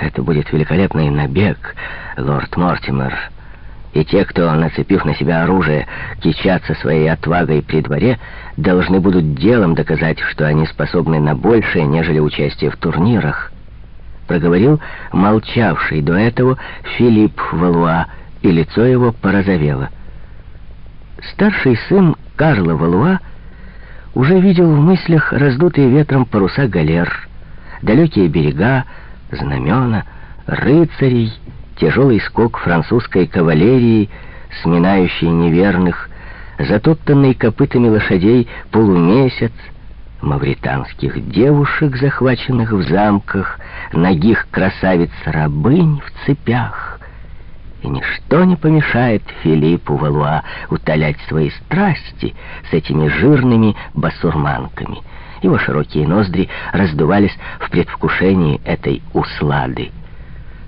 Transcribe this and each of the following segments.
Это будет великолепный набег, лорд Мортимер. И те, кто, нацепив на себя оружие, кичатся своей отвагой при дворе, должны будут делом доказать, что они способны на большее, нежели участие в турнирах. Проговорил молчавший до этого Филипп Валуа, и лицо его порозовело. Старший сын Карла Валуа уже видел в мыслях раздутые ветром паруса галер, далекие берега, знамена, рыцарей, тяжелый скок французской кавалерии, сминающий неверных, затоптанный копытами лошадей полумесяц, мавританских девушек, захваченных в замках, ногих красавиц-рабынь в цепях. И ничто не помешает Филиппу Валуа утолять свои страсти с этими жирными басурманками. Его широкие ноздри раздувались в предвкушении этой услады.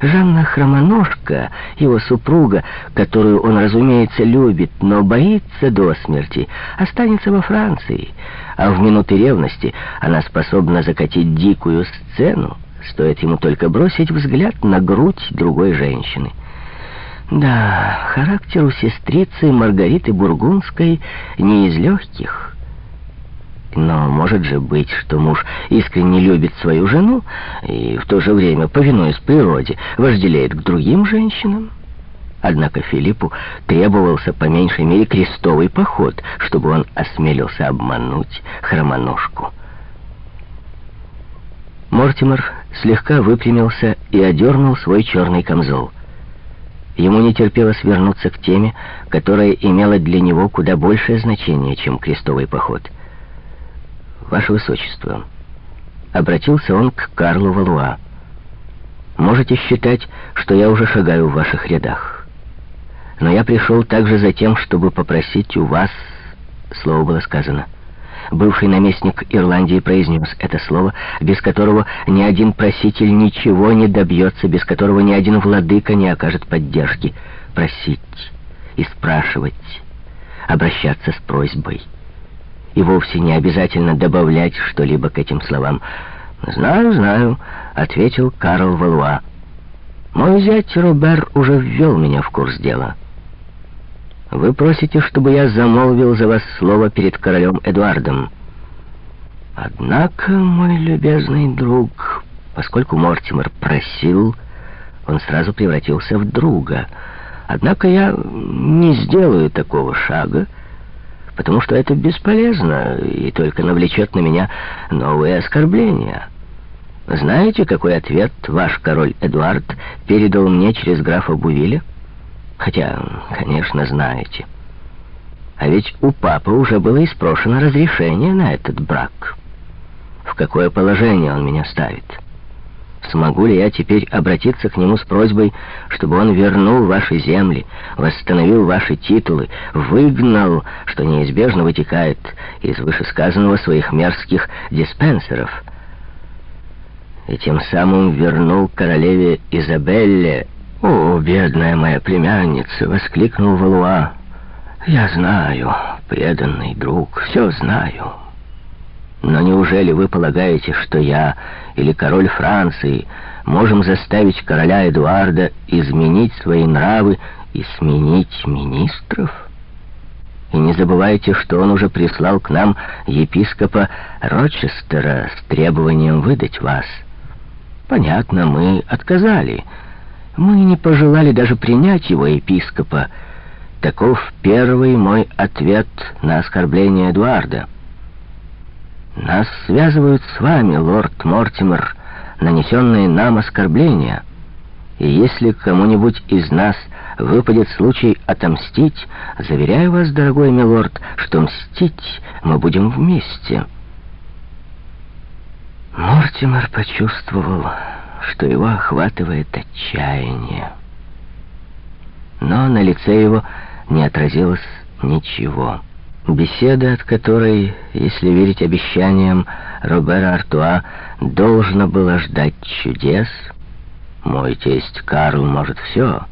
Жанна Хромоножка, его супруга, которую он, разумеется, любит, но боится до смерти, останется во Франции, а в минуты ревности она способна закатить дикую сцену, стоит ему только бросить взгляд на грудь другой женщины. Да, характер у сестрицы Маргариты Бургундской не из легких. Но может же быть, что муж искренне любит свою жену и в то же время, повинуясь природе, вожделеет к другим женщинам? Однако Филиппу требовался по меньшей мере крестовый поход, чтобы он осмелился обмануть хромоножку. Мортимер слегка выпрямился и одернул свой черный камзол. Ему не терпелось вернуться к теме, которая имела для него куда большее значение, чем крестовый поход — «Ваше Высочество», — обратился он к Карлу Валуа, «можете считать, что я уже шагаю в ваших рядах. Но я пришел также за тем, чтобы попросить у вас...» Слово было сказано. Бывший наместник Ирландии произнес это слово, без которого ни один проситель ничего не добьется, без которого ни один владыка не окажет поддержки. Просить и спрашивать, обращаться с просьбой и вовсе не обязательно добавлять что-либо к этим словам. «Знаю, знаю», — ответил Карл Валуа. «Мой зять Робер уже ввел меня в курс дела. Вы просите, чтобы я замолвил за вас слово перед королем Эдуардом. Однако, мой любезный друг, поскольку Мортимер просил, он сразу превратился в друга. Однако я не сделаю такого шага, потому что это бесполезно и только навлечет на меня новые оскорбления. Знаете, какой ответ ваш король Эдуард передал мне через графа Бувиля? Хотя, конечно, знаете. А ведь у папы уже было испрошено разрешение на этот брак. В какое положение он меня ставит?» Смогу ли я теперь обратиться к нему с просьбой, чтобы он вернул ваши земли, восстановил ваши титулы, выгнал, что неизбежно вытекает из вышесказанного своих мерзких диспенсеров, и тем самым вернул королеве Изабелле... «О, бедная моя племянница!» — воскликнул Валуа. «Я знаю, преданный друг, все знаю». Но неужели вы полагаете, что я или король Франции можем заставить короля Эдуарда изменить свои нравы и сменить министров? И не забывайте, что он уже прислал к нам епископа Рочестера с требованием выдать вас. Понятно, мы отказали. Мы не пожелали даже принять его епископа. Таков первый мой ответ на оскорбление Эдуарда. Нас связывают с вами, лорд Мортимер, нанесенные нам оскорбления. И если кому-нибудь из нас выпадет случай отомстить, заверяю вас, дорогой милорд, что мстить мы будем вместе. Мортимер почувствовал, что его охватывает отчаяние. Но на лице его не отразилось ничего. Беседа, от которой, если верить обещаниям Робера Артуа, должно было ждать чудес. Мой тесть Карл может все.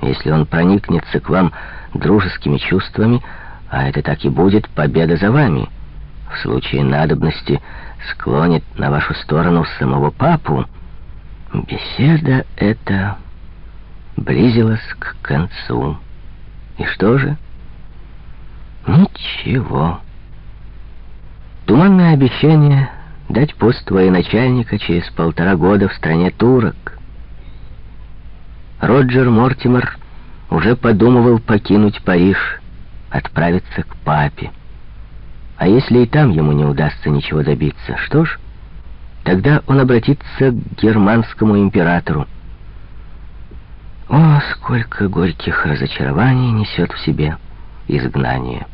Если он проникнется к вам дружескими чувствами, а это так и будет, победа за вами. В случае надобности склонит на вашу сторону самого папу. Беседа эта близилась к концу. И что же? Ничего. Туманное обещание дать пост военачальника через полтора года в стране турок. Роджер Мортимер уже подумывал покинуть Париж, отправиться к папе. А если и там ему не удастся ничего добиться, что ж, тогда он обратится к германскому императору. О, сколько горьких разочарований несет в себе изгнание!